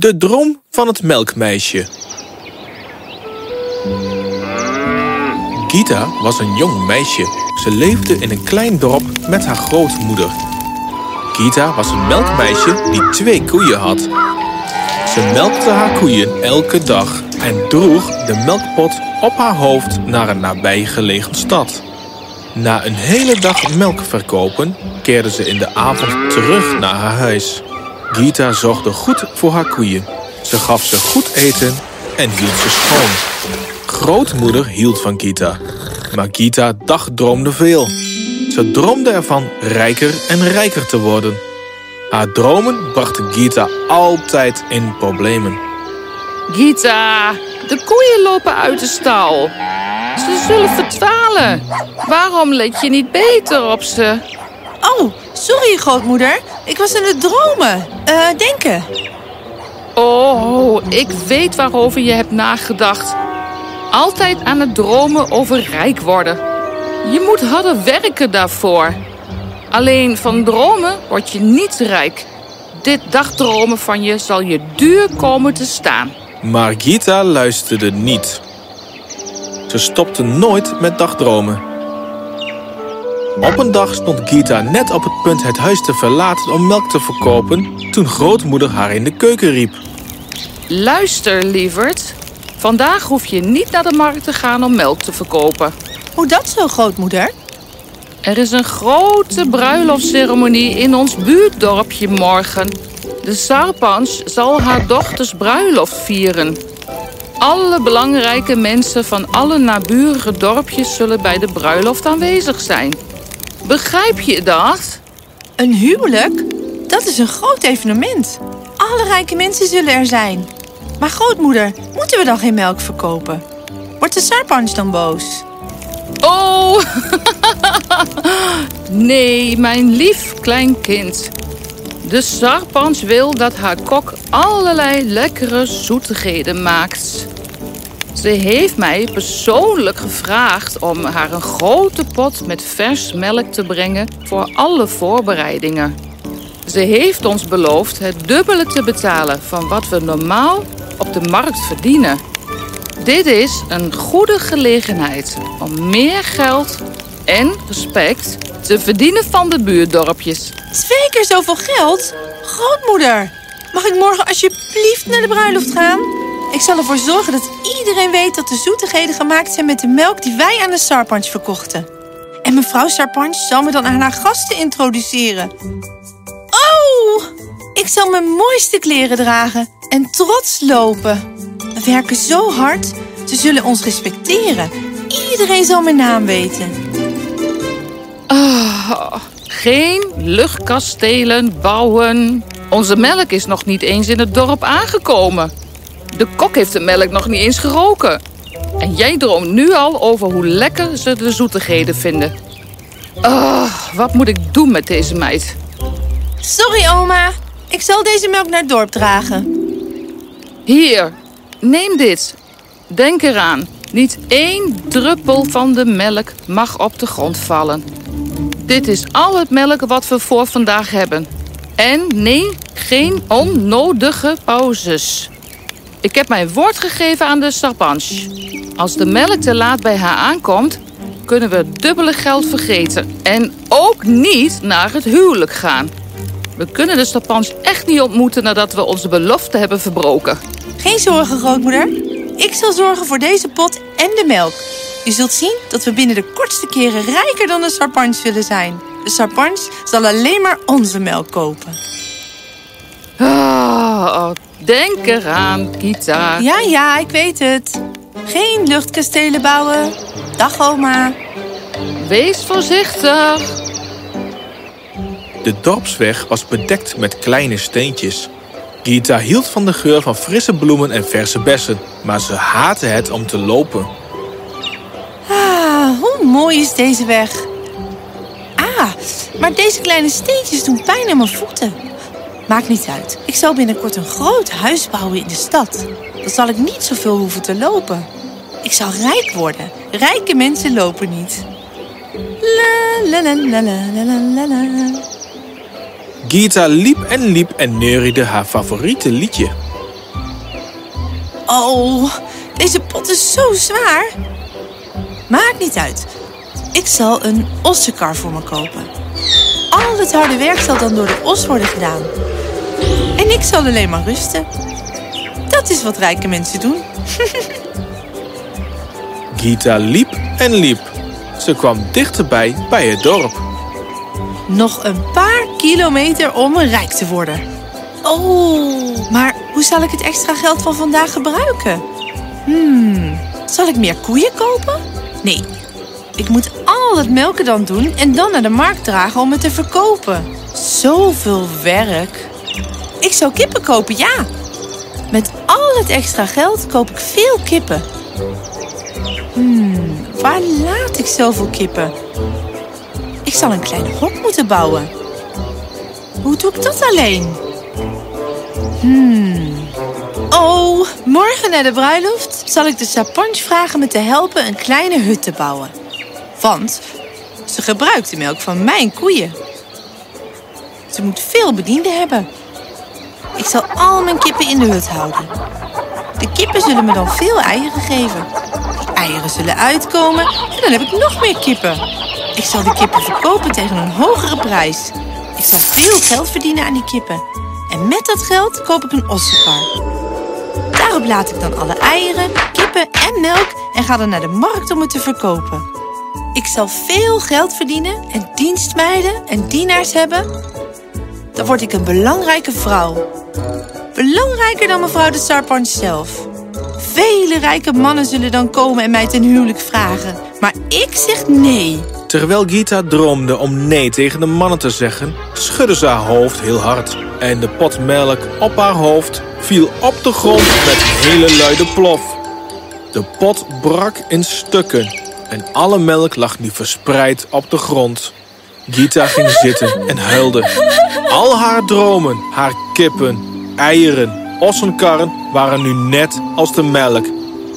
De droom van het melkmeisje. Gita was een jong meisje. Ze leefde in een klein dorp met haar grootmoeder. Gita was een melkmeisje die twee koeien had. Ze melkte haar koeien elke dag en droeg de melkpot op haar hoofd naar een nabijgelegen stad. Na een hele dag melk verkopen, keerde ze in de avond terug naar haar huis. Gita zorgde goed voor haar koeien. Ze gaf ze goed eten en hield ze schoon. Grootmoeder hield van Gita, maar Gita dagdroomde veel. Ze droomde ervan rijker en rijker te worden. Haar dromen brachten Gita altijd in problemen. Gita, de koeien lopen uit de stal. Ze zullen verdwalen. Waarom let je niet beter op ze? Oh, sorry grootmoeder. Ik was aan het dromen. Eh, denken. Oh, ik weet waarover je hebt nagedacht. Altijd aan het dromen over rijk worden. Je moet harder werken daarvoor. Alleen van dromen word je niet rijk. Dit dagdromen van je zal je duur komen te staan. Maar Gita luisterde niet. Ze stopte nooit met dagdromen. Op een dag stond Gita net op het punt het huis te verlaten om melk te verkopen... toen grootmoeder haar in de keuken riep. Luister, lieverd. Vandaag hoef je niet naar de markt te gaan om melk te verkopen. Hoe dat zo, grootmoeder? Er is een grote bruiloftsceremonie in ons buurtdorpje morgen. De Sarpans zal haar dochters bruiloft vieren. Alle belangrijke mensen van alle naburige dorpjes zullen bij de bruiloft aanwezig zijn. Begrijp je dat? Een huwelijk? Dat is een groot evenement. Alle rijke mensen zullen er zijn. Maar grootmoeder, moeten we dan geen melk verkopen? Wordt de Sarpanch dan boos? Oh, nee, mijn lief klein kind. De Sarpans wil dat haar kok allerlei lekkere zoetigheden maakt. Ze heeft mij persoonlijk gevraagd om haar een grote pot met vers melk te brengen voor alle voorbereidingen. Ze heeft ons beloofd het dubbele te betalen van wat we normaal op de markt verdienen. Dit is een goede gelegenheid om meer geld en respect te verdienen van de buurdorpjes. Twee keer zoveel geld? Grootmoeder, mag ik morgen alsjeblieft naar de bruiloft gaan? Ik zal ervoor zorgen dat iedereen weet dat de zoetigheden gemaakt zijn met de melk die wij aan de Sarpanch verkochten. En mevrouw Sarpanch zal me dan aan haar gasten introduceren. Oh, ik zal mijn mooiste kleren dragen en trots lopen. We werken zo hard, ze zullen ons respecteren. Iedereen zal mijn naam weten. Ah, geen luchtkastelen bouwen. Onze melk is nog niet eens in het dorp aangekomen. De kok heeft de melk nog niet eens geroken. En jij droomt nu al over hoe lekker ze de zoetigheden vinden. Ah, wat moet ik doen met deze meid? Sorry, oma. Ik zal deze melk naar het dorp dragen. Hier, neem dit. Denk eraan, niet één druppel van de melk mag op de grond vallen. Dit is al het melk wat we voor vandaag hebben. En nee, geen onnodige pauzes. Ik heb mijn woord gegeven aan de Sarpanche. Als de melk te laat bij haar aankomt, kunnen we het dubbele geld vergeten. En ook niet naar het huwelijk gaan. We kunnen de Sarpanche echt niet ontmoeten nadat we onze belofte hebben verbroken. Geen zorgen, grootmoeder. Ik zal zorgen voor deze pot en de melk. Je zult zien dat we binnen de kortste keren rijker dan de Sarpanch zullen zijn. De Sarpanch zal alleen maar onze melk kopen. Ah, denk eraan, Gita. Ja, ja, ik weet het. Geen luchtkastelen bouwen. Dag, oma. Wees voorzichtig. De dorpsweg was bedekt met kleine steentjes. Gita hield van de geur van frisse bloemen en verse bessen, maar ze haatte het om te lopen. Ah, hoe mooi is deze weg. Ah, maar deze kleine steentjes doen pijn aan mijn voeten. Maakt niet uit. Ik zal binnenkort een groot huis bouwen in de stad. Dan zal ik niet zoveel hoeven te lopen. Ik zal rijk worden. Rijke mensen lopen niet. La la la la la la la la. Gita liep en liep en neuriede haar favoriete liedje. Oh, deze pot is zo zwaar. Maakt niet uit. Ik zal een ossenkar voor me kopen. Al het harde werk zal dan door de os worden gedaan. En ik zal alleen maar rusten. Dat is wat rijke mensen doen. Gita liep en liep. Ze kwam dichterbij bij het dorp. Nog een paar kilometer om rijk te worden. Oh, maar hoe zal ik het extra geld van vandaag gebruiken? Hmm, zal ik meer koeien kopen? Nee, ik moet al het melken dan doen en dan naar de markt dragen om het te verkopen. Zoveel werk. Ik zou kippen kopen, ja. Met al het extra geld koop ik veel kippen. Hmm, waar laat ik zoveel kippen? Ik zal een kleine hok moeten bouwen. Hoe doe ik dat alleen? Hmm. Oh, morgen na de bruiloft zal ik de Sapanj vragen me te helpen een kleine hut te bouwen. Want ze gebruikt de melk van mijn koeien. Ze moet veel bedienden hebben. Ik zal al mijn kippen in de hut houden. De kippen zullen me dan veel eieren geven. Die eieren zullen uitkomen en dan heb ik nog meer kippen. Ik zal de kippen verkopen tegen een hogere prijs. Ik zal veel geld verdienen aan die kippen. En met dat geld koop ik een ossenkar. Daarop laat ik dan alle eieren, kippen en melk en ga dan naar de markt om het te verkopen. Ik zal veel geld verdienen en dienstmeiden en dienaars hebben. Dan word ik een belangrijke vrouw. Belangrijker dan mevrouw de Sarpanch zelf. Vele rijke mannen zullen dan komen en mij ten huwelijk vragen. Maar ik zeg nee. Terwijl Gita droomde om nee tegen de mannen te zeggen, schudde ze haar hoofd heel hard. En de pot melk op haar hoofd viel op de grond met hele luide plof. De pot brak in stukken en alle melk lag nu verspreid op de grond. Gita ging zitten en huilde. Al haar dromen, haar kippen, eieren, ossenkarren waren nu net als de melk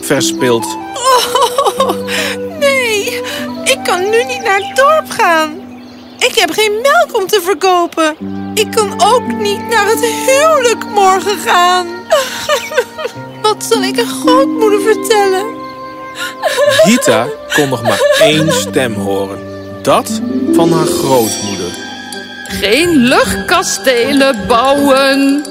verspild. Oh, nee, ik kan nu niet naar het dorp gaan. Ik heb geen melk om te verkopen. Ik kan ook niet naar het huwelijk morgen gaan. Wat zal ik een grootmoeder vertellen? Gita kon nog maar één stem horen. Dat van haar grootmoeder. Geen luchtkastelen bouwen.